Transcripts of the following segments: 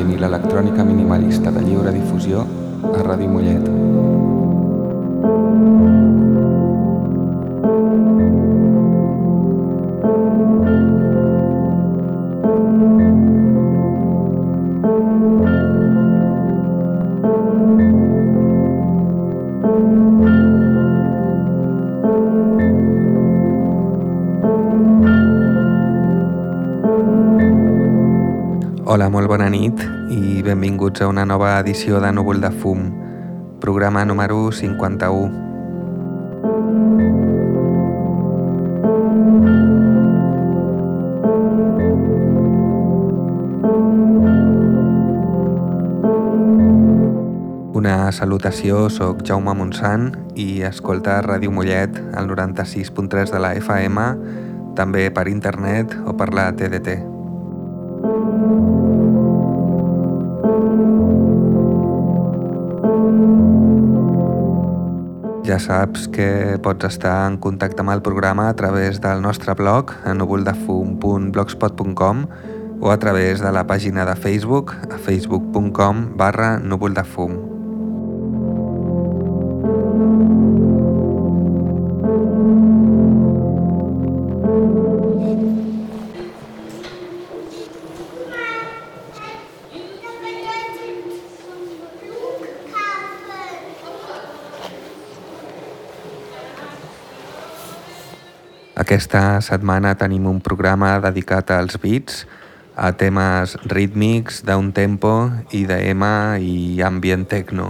música ambient i benvinguts a una nova edició de Núvol de Fum, programa número 51. Una salutació, sóc Jaume Montsant i escolta Ràdio Mollet al 96.3 de la FM, també per internet o per la TDT. Saps que pots estar en contacte amb el programa a través del nostre blog a núvoldefum.blogspot.com o a través de la pàgina de Facebook a facebook.com barra núvoldefum. Aquesta setmana tenim un programa dedicat als beats, a temes rítmics, d'un tempo, IDM i ambient techno.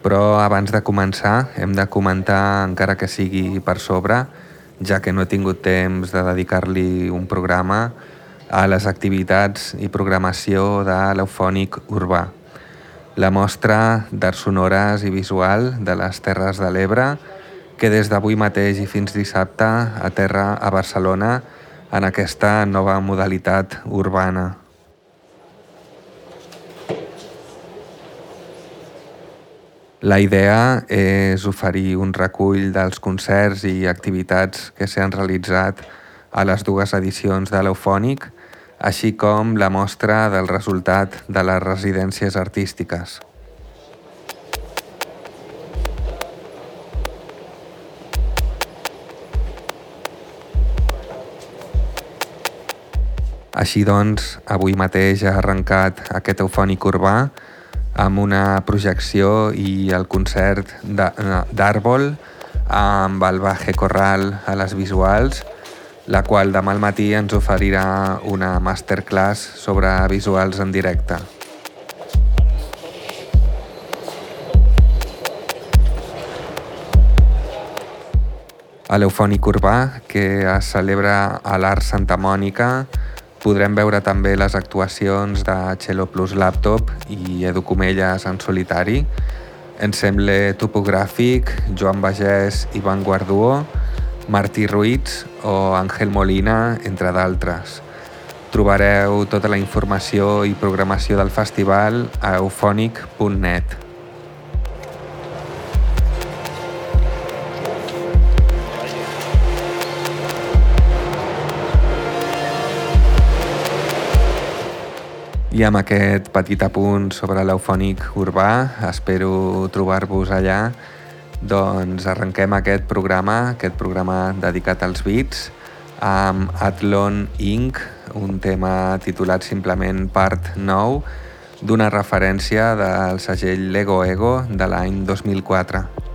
Però abans de començar hem de comentar, encara que sigui per sobre, ja que no he tingut temps de dedicar-li un programa, a les activitats i programació de l'eufònic urbà. La mostra d'art sonores i visual de les Terres de l'Ebre, que des d'avui mateix i fins dissabte aterra a Barcelona en aquesta nova modalitat urbana. La idea és oferir un recull dels concerts i activitats que s'han realitzat a les dues edicions de l'Eufònic, així com la mostra del resultat de les residències artístiques. Així doncs, avui mateix ha arrencat aquest eufònic urbà amb una projecció i el concert d'Àrbol amb el Baje Corral a les visuals, la qual demà al matí ens oferirà una masterclass sobre visuals en directe. A l'Eufònic Urbà, que es celebra a l'Art Santa Mònica, Podrem veure també les actuacions de Cello Plus Laptop i Edu Comelles en solitari, Ensemble Topogràfic, Joan Bagès i Van Guarduó, Martí Ruiz o Àngel Molina, entre d'altres. Trobareu tota la informació i programació del festival a eufonic.net. I amb aquest petit apunt sobre l'eufònic urbà, espero trobar-vos allà, doncs arrenquem aquest programa, aquest programa dedicat als beats, amb Athlon Inc., un tema titulat simplement Part 9, d'una referència del segell Lego Ego de l'any 2004.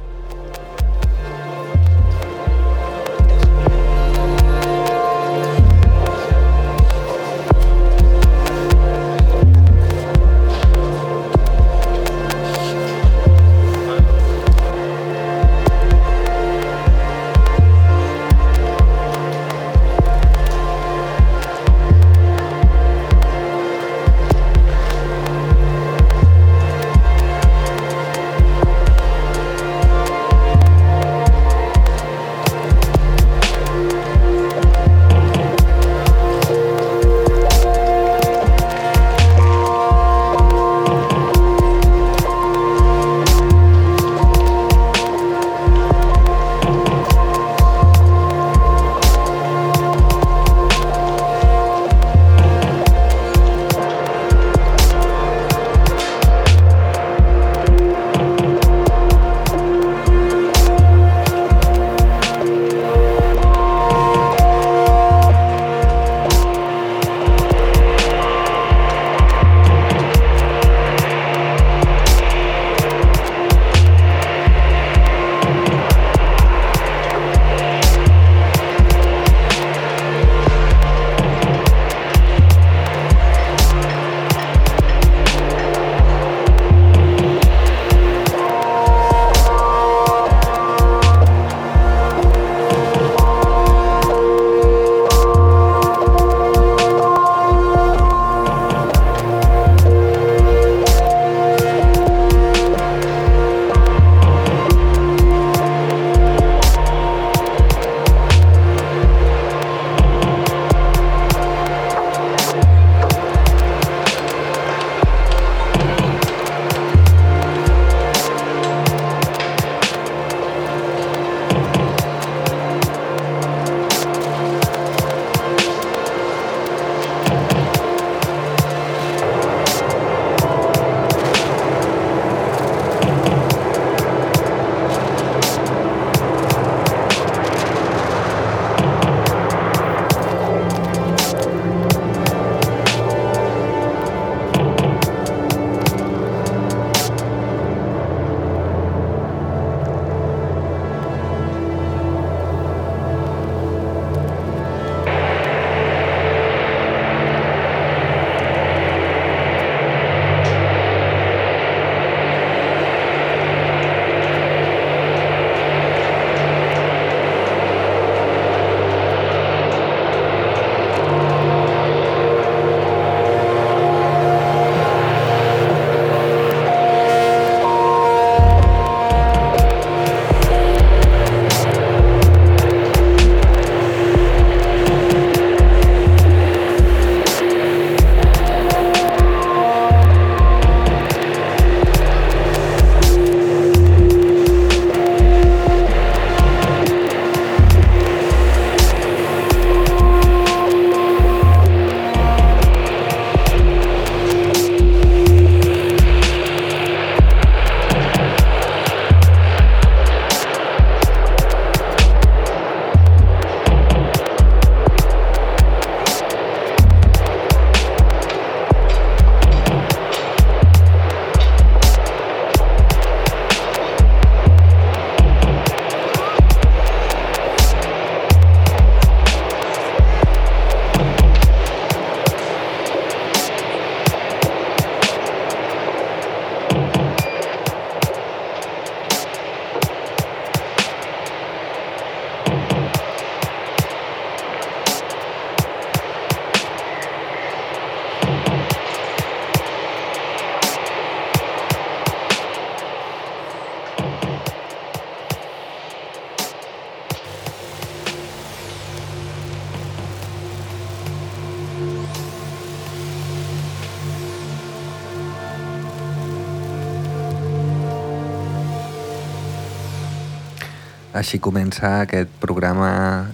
Així comença aquest programa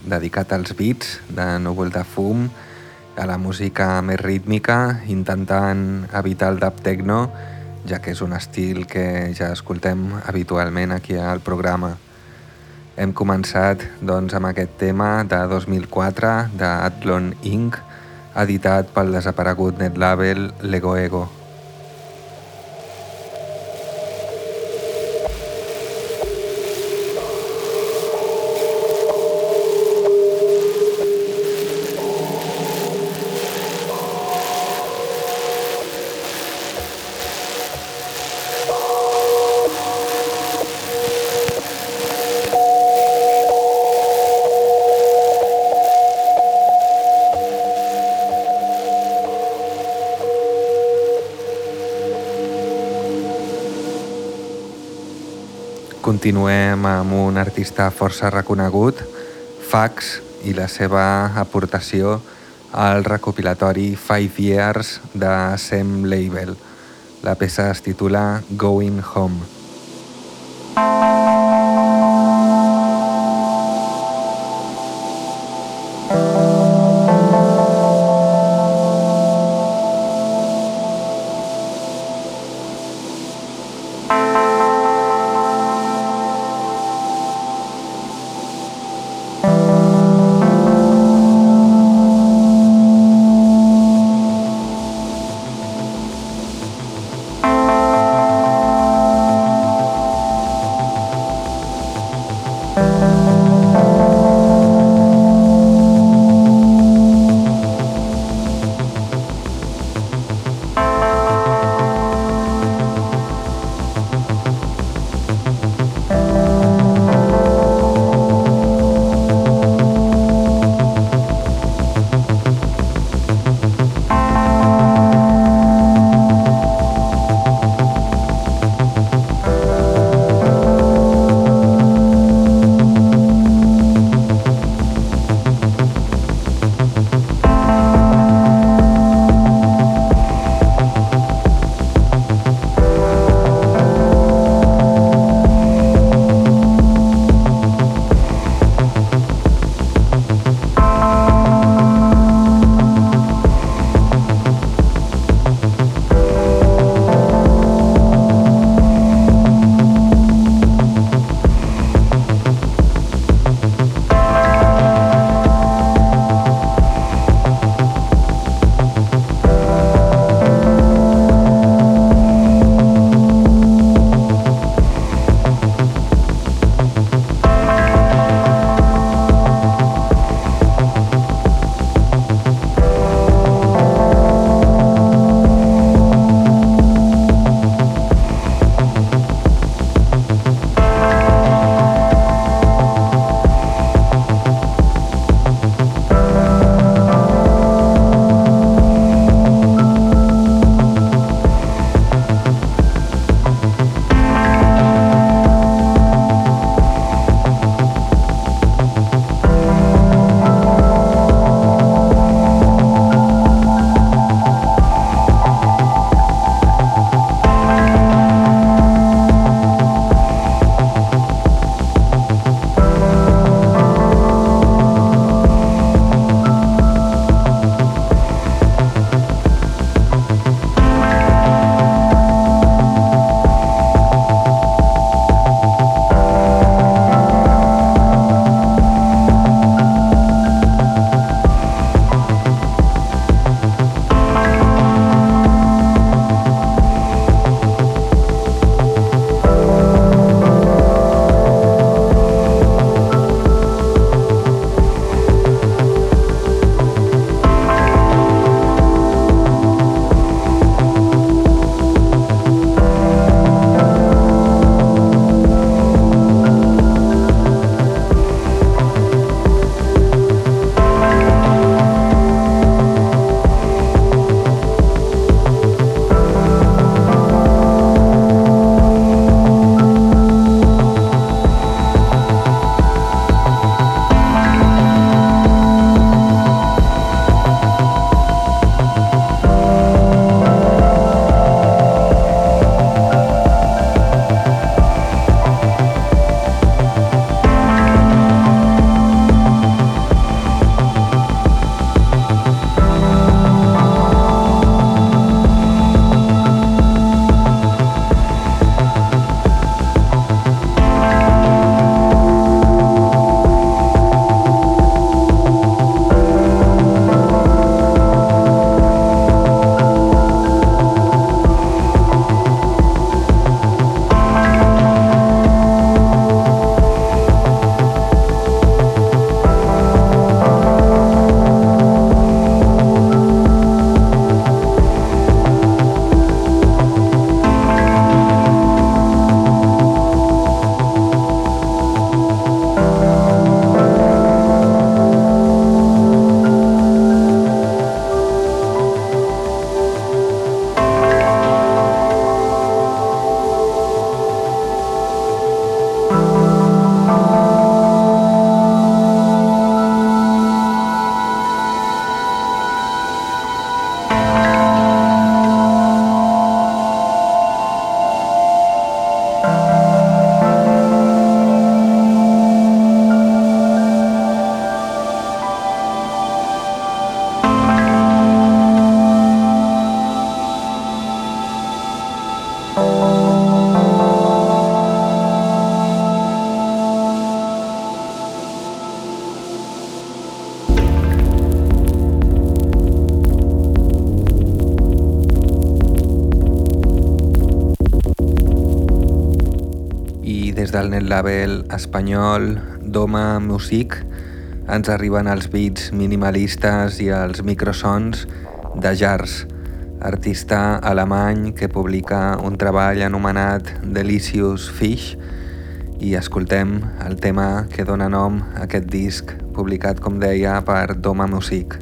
dedicat als beats de Núvol de Fum, a la música més rítmica, intentant evitar el dub techno, ja que és un estil que ja escoltem habitualment aquí al programa. Hem començat doncs, amb aquest tema de 2004 d'Atlon Inc., editat pel desaparegut netlabel Lego Ego. Continuem amb un artista força reconegut, Fax, i la seva aportació al recopilatori Five Years de Sem Label. La peça es titula Going Home. Label espanyol Doma Music ens arriben els beats minimalistes i els microsons de Jars, artista alemany que publica un treball anomenat Delicious Fish i escoltem el tema que dona nom a aquest disc publicat, com deia, per Doma Music.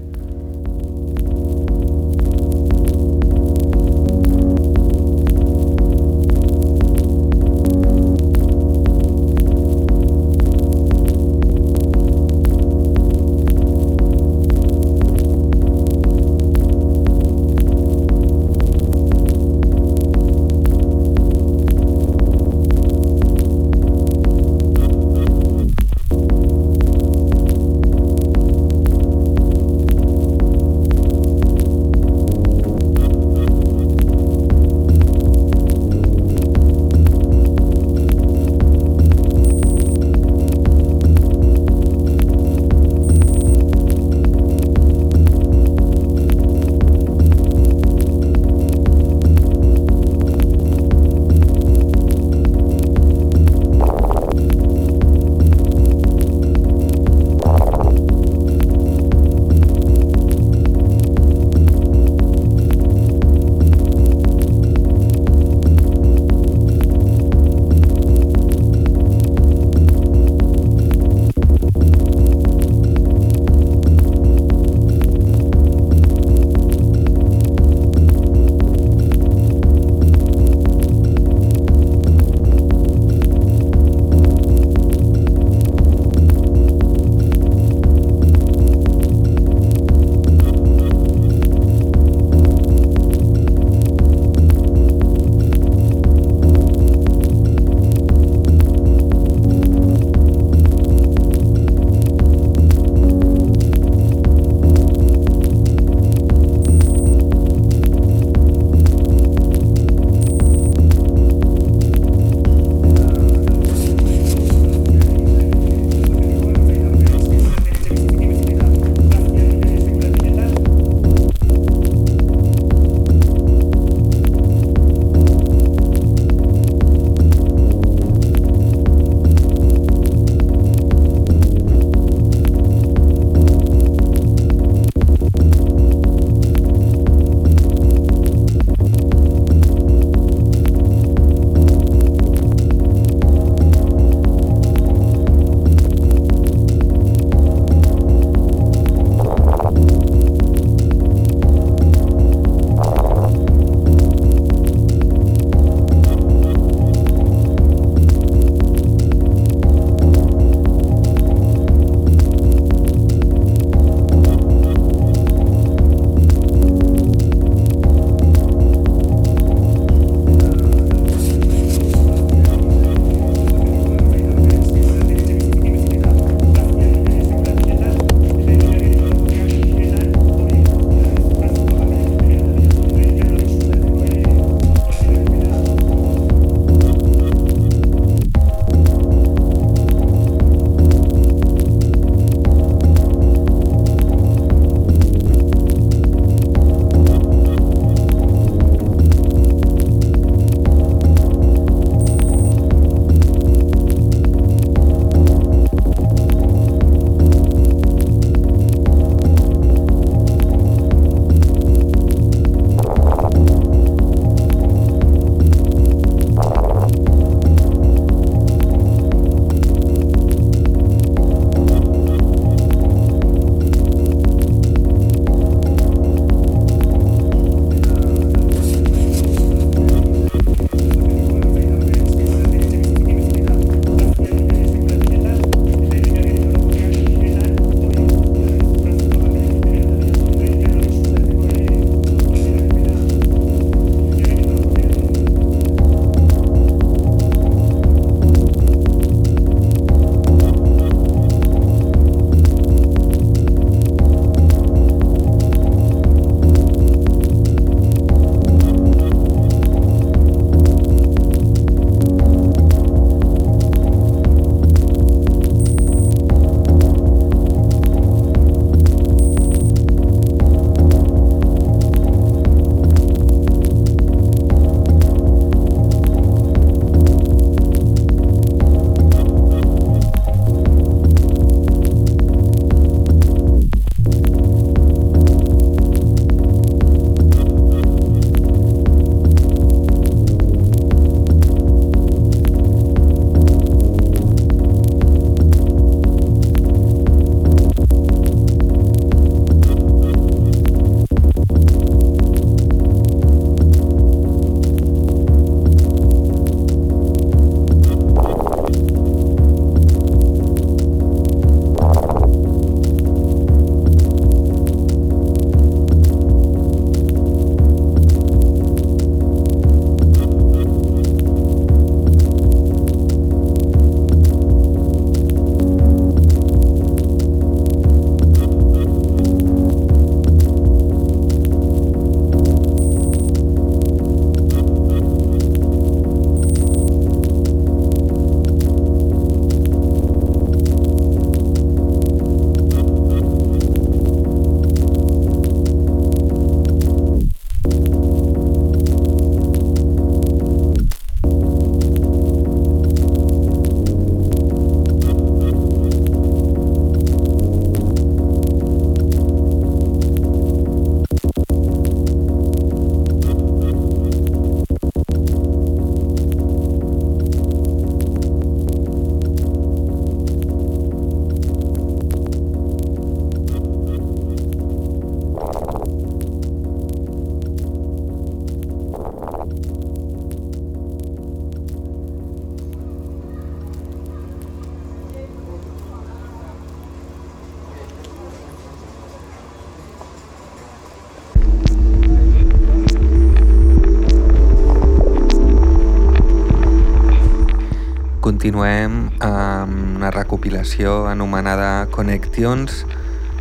Continuem amb una recopilació anomenada Connections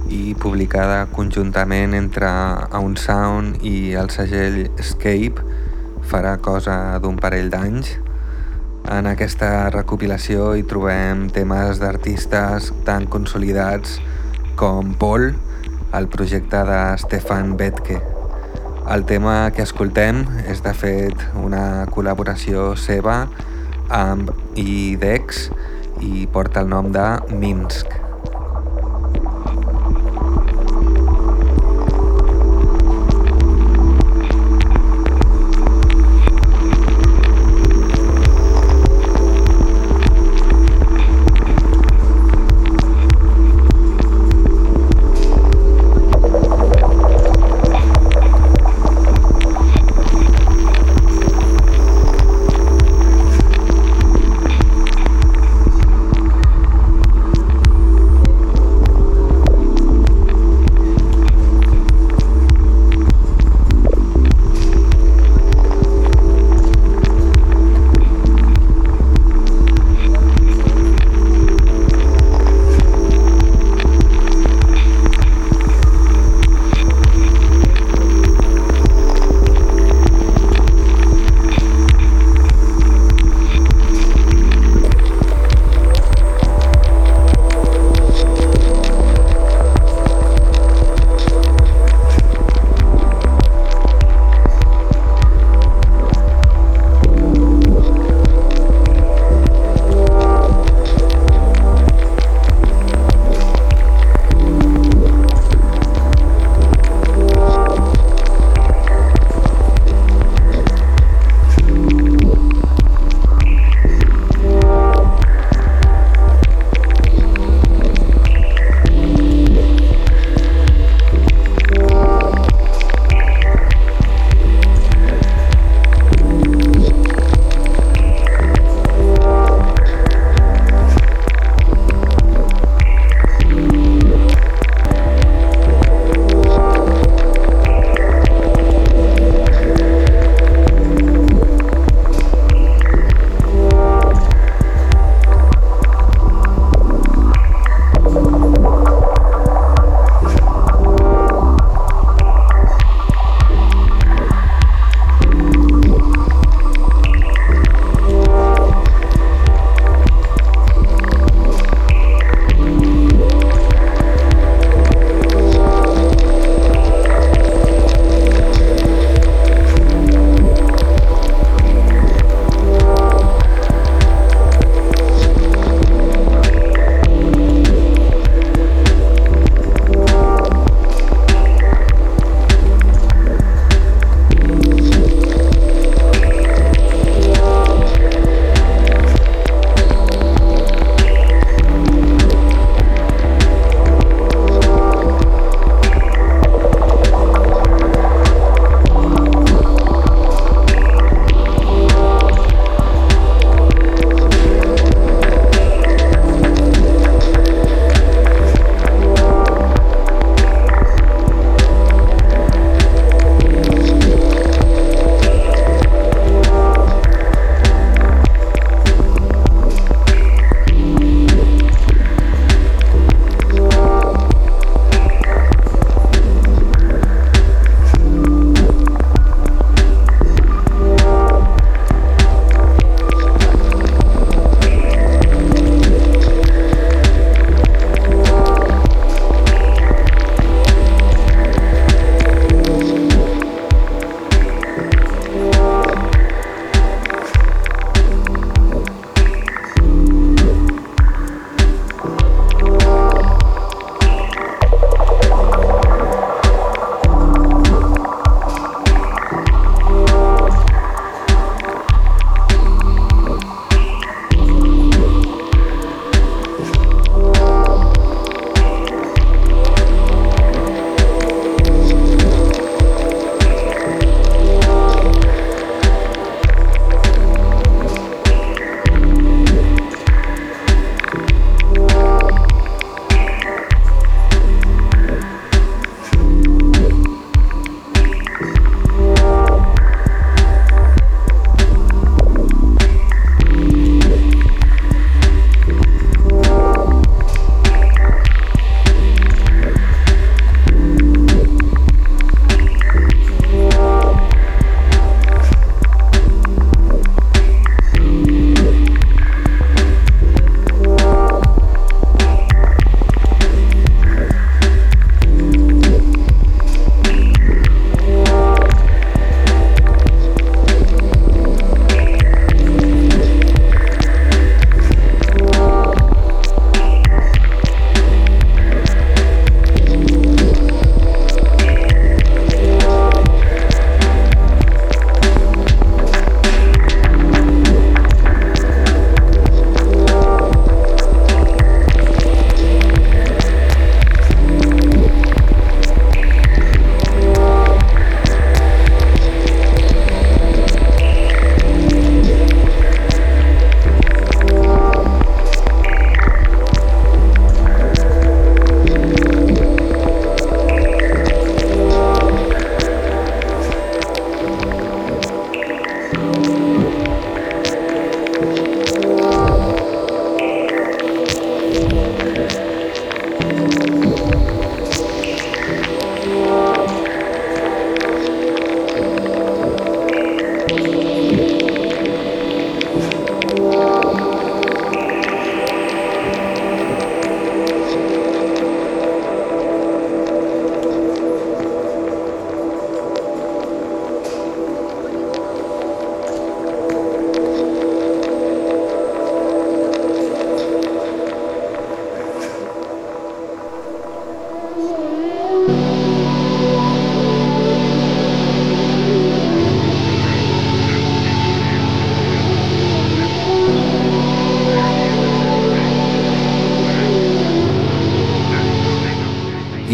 i publicada conjuntament entre Un Sound i el segell Escape farà cosa d'un parell d'anys. En aquesta recopilació hi trobem temes d'artistes tan consolidats com Paul, el projecte de Stefan Betke. El tema que escoltem és de fet una col·laboració seva amb IDEX i porta el nom de Minsk.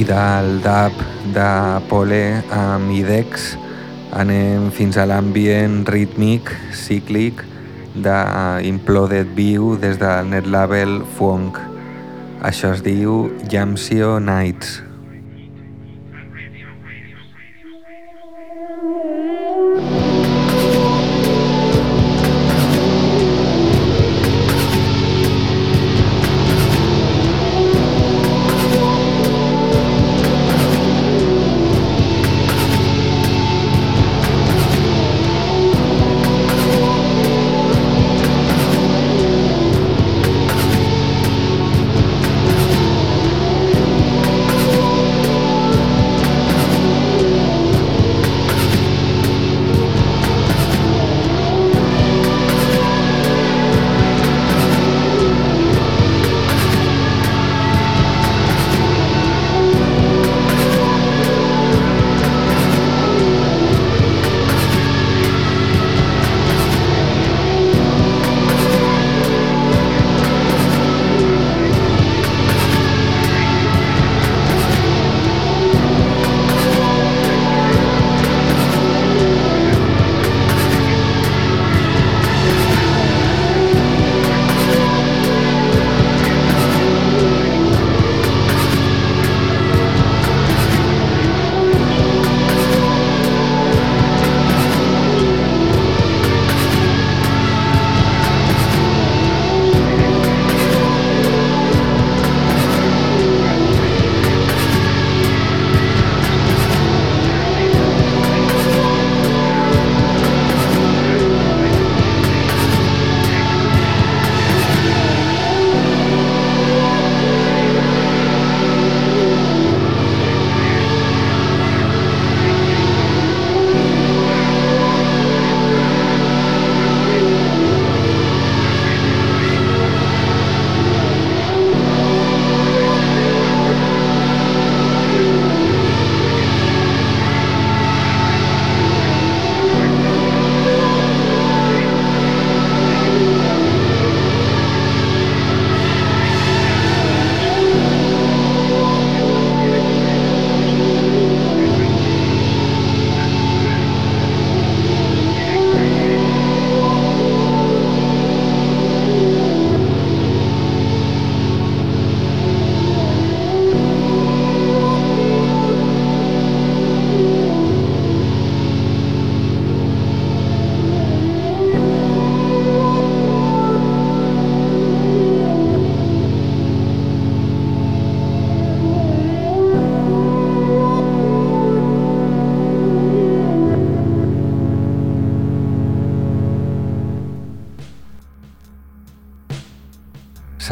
Del dub de Pole amb IDEX anem fins a l'ambient rítmic, cíclic de Imploded View des del net label Funk. Això es diu Jamsio Nights.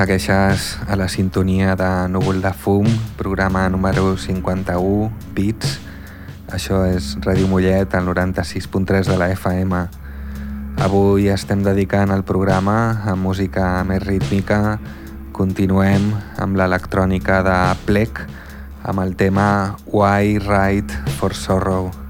Segueixes a la sintonia de Núvol de Fum, programa número 51, Beats. Això és Ràdio Mollet, al 96.3 de la FM. Avui estem dedicant el programa a música més rítmica. Continuem amb l'electrònica de Plec, amb el tema Why Ride for Sorrow.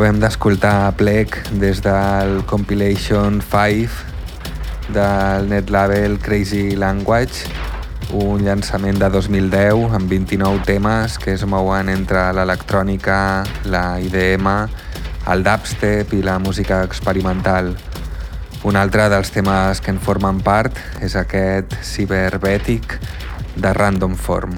Acabem d'escoltar Plec des del Compilation 5 del net label Crazy Language, un llançament de 2010 amb 29 temes que es mouen entre l'electrònica, la IDM, el dubstep i la música experimental. Un altre dels temes que en formen part és aquest Cyberbètic de Random Form.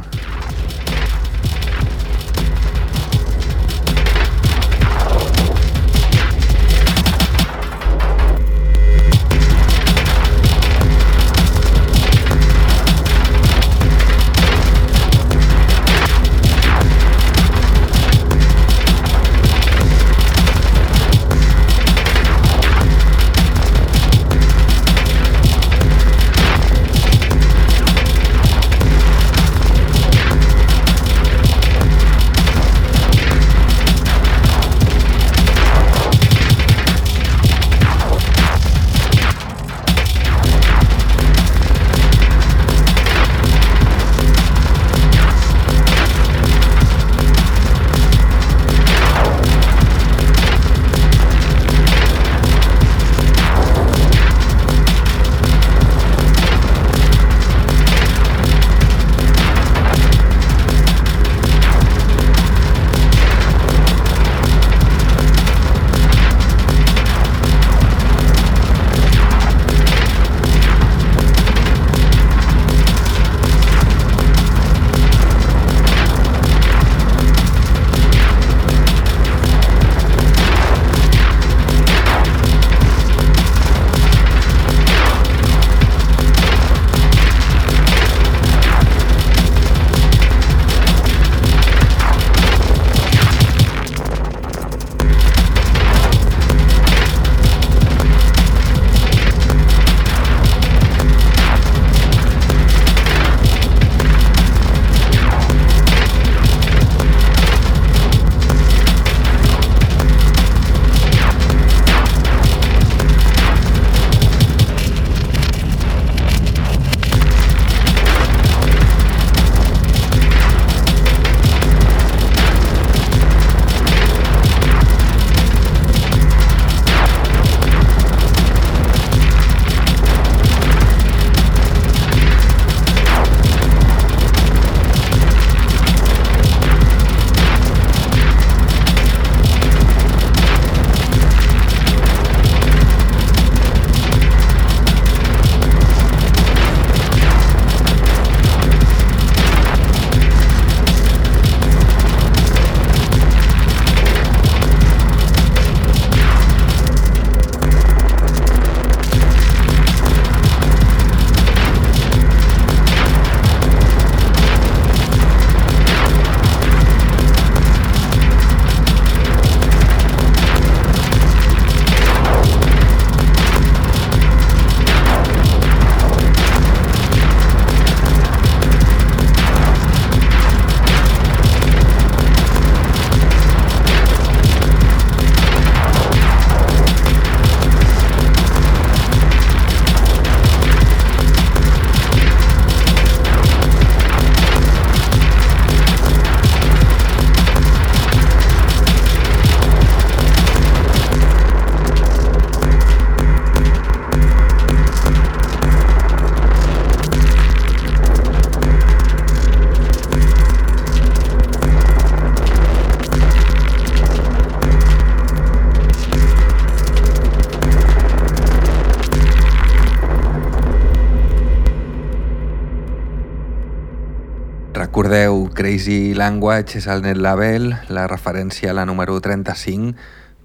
Crazy Language és el net label, la referència a la número 35,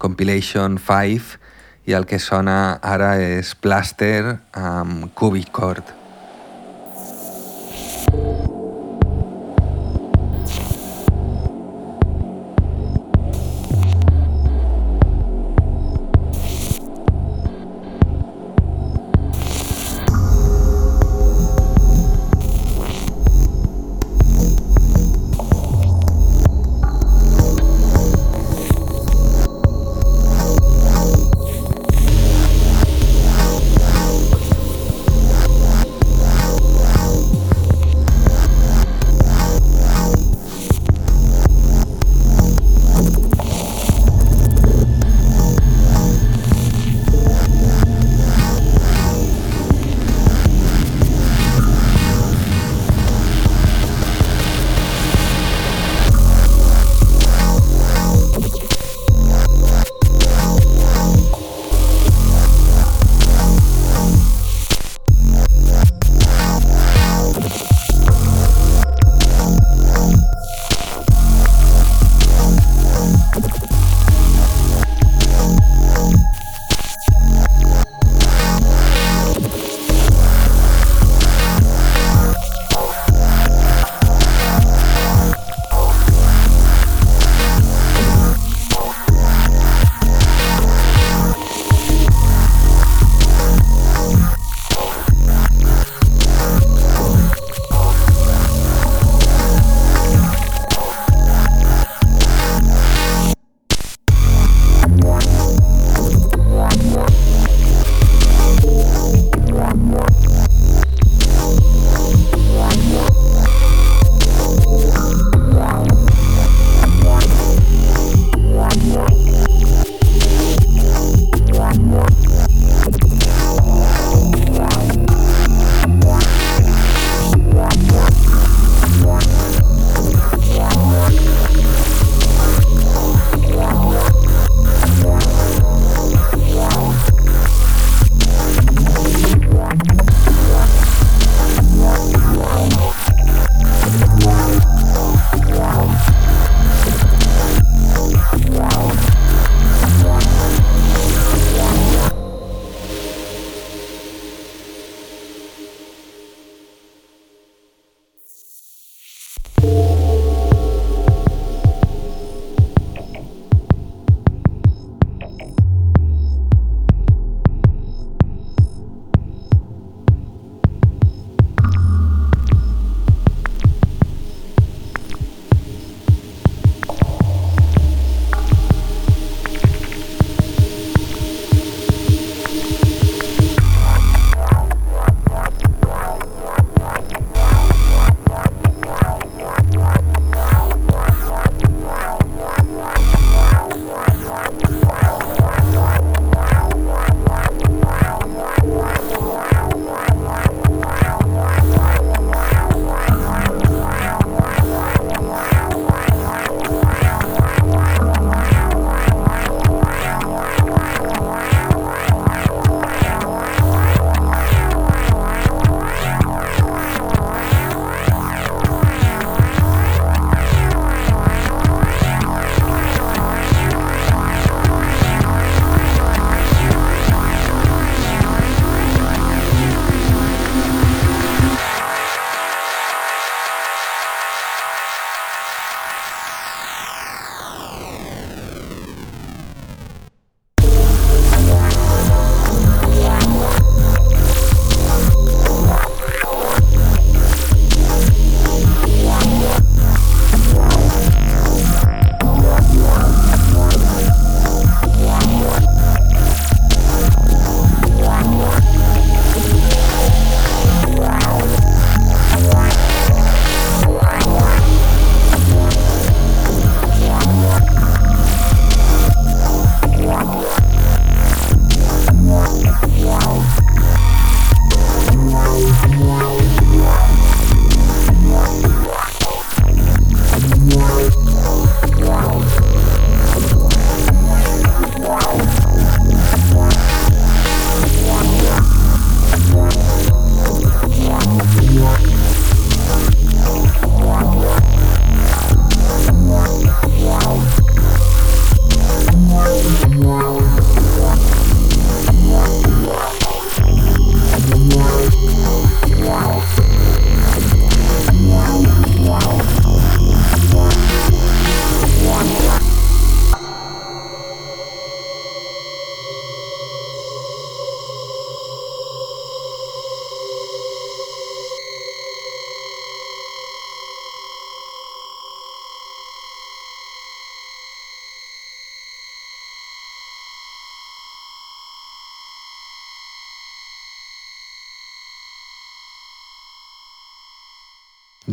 Compilation 5, i el que sona ara és Plaster amb Cubic Chord.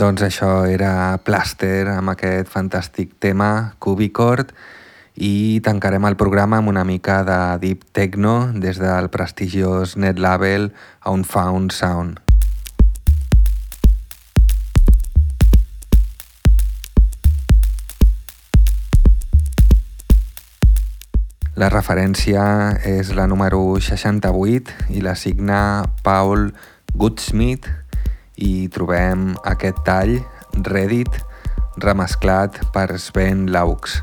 Doncs això era Plaster amb aquest fantàstic tema Cubicord i tancarem el programa amb una mica de Deep Techno des del prestigiós net label Unfound Sound. La referència és la número 68 i la signa Paul Goodsmith i trobem aquest tall Reddit remesclat per Sven Laux.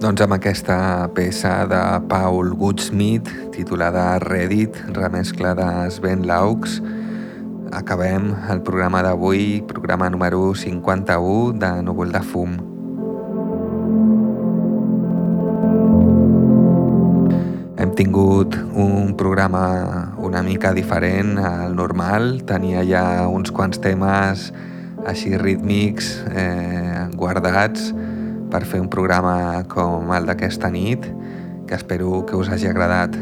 Doncs amb aquesta peça de Paul Goodsmith titulada Reddit, remescla de Sven Laux, acabem el programa d'avui, programa número 51 de Núvol de Fum. Hem tingut un programa una mica diferent al normal, tenia ja uns quants temes així rítmics eh, guardats, per fer un programa com el d'aquesta nit, que espero que us hagi agradat.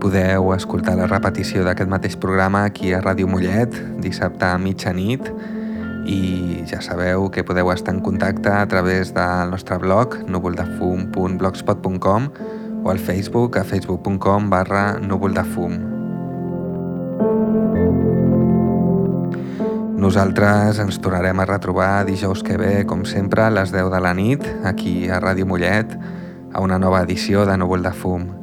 Podeu escoltar la repetició d'aquest mateix programa aquí a Ràdio Mollet, dissabte a mitjanit, i ja sabeu que podeu estar en contacte a través del nostre blog núvoldefum.blogspot.com o al Facebook a facebook.com barra núvoldefum. Nosaltres ens tornarem a retrobar dijous que ve, com sempre, a les 10 de la nit, aquí a Ràdio Mollet, a una nova edició de Núvol de Fum.